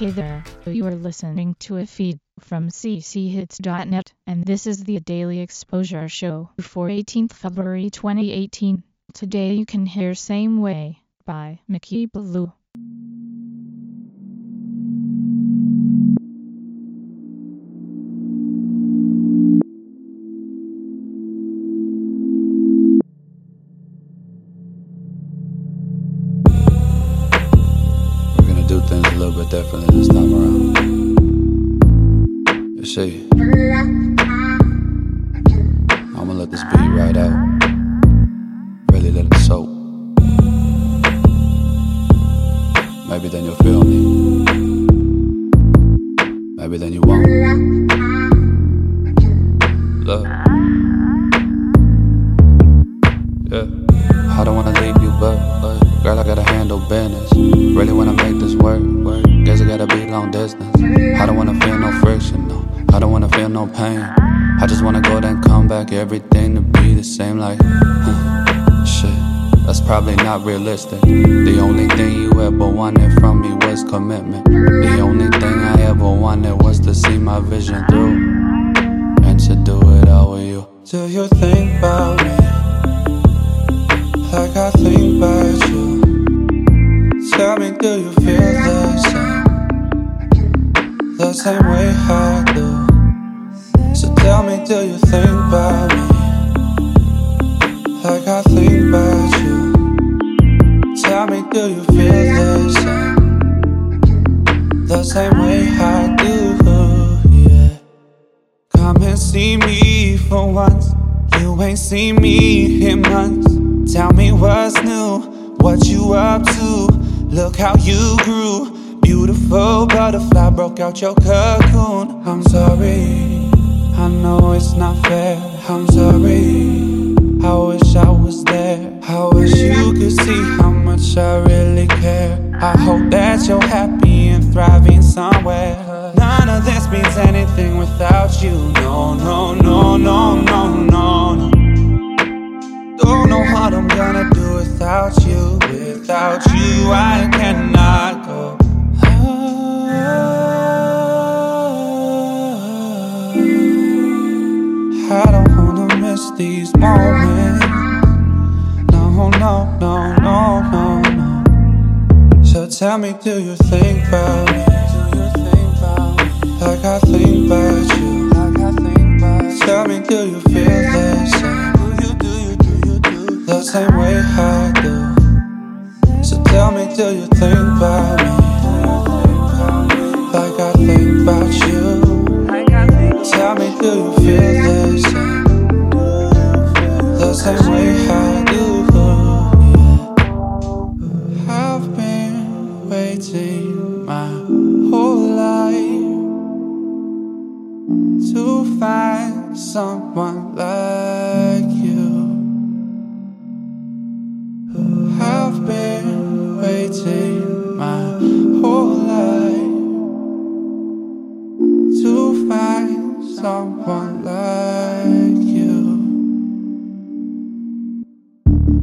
Hey there, you are listening to a feed from cchits.net, and this is the Daily Exposure Show for 18th February 2018. Today you can hear Same Way by Mickey Blue. Little bit this time around. You see, I'ma let this beat right out. Really let it soak. Maybe then you'll feel me. Maybe then you won't. Look. Yeah. I don't wanna leave you, but, but girl, I gotta handle business. Really wanna make this work. Guess I gotta be long distance. I don't wanna feel no friction, no. I don't wanna feel no pain. I just wanna go then come back, everything to be the same. Like, huh, shit, that's probably not realistic. The only thing you ever wanted from me was commitment. The only thing I ever wanted was to see my vision through and to do it all with you. Do you think about me like I think about you? Do you think about me like I think about you? Tell me, do you feel the same? The same way I do, yeah. Come and see me for once. You ain't seen me in months. Tell me what's new, what you up to. Look how you grew. Beautiful butterfly broke out your cocoon. I'm sorry, I know it's not fair. I'm sorry. I wish I was there. I wish you could see how much I really care. I hope that you're happy and thriving somewhere. None of this means anything without you. No, no, no, no, no, no. Don't know what I'm gonna do without you. Without you, I cannot these moments. No, no, no, no, no, no. So tell me, do you think about me? Like I think about you. Tell me, do you feel the same? The same way I do. So tell me, do you think about me? Like I think about you. Tell me, do you Same way I do. I've been waiting my whole life to find someone like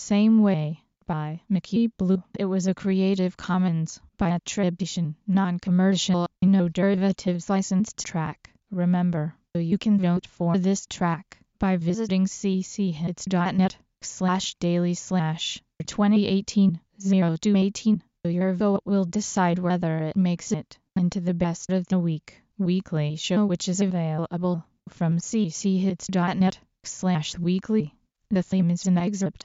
Same Way by Mickey Blue. It was a Creative Commons by attribution, non-commercial, no derivatives licensed track. Remember, you can vote for this track by visiting cchits.net slash daily slash 2018 0218. Your vote will decide whether it makes it into the best of the week weekly show which is available from cchits.net slash weekly. The theme is an excerpt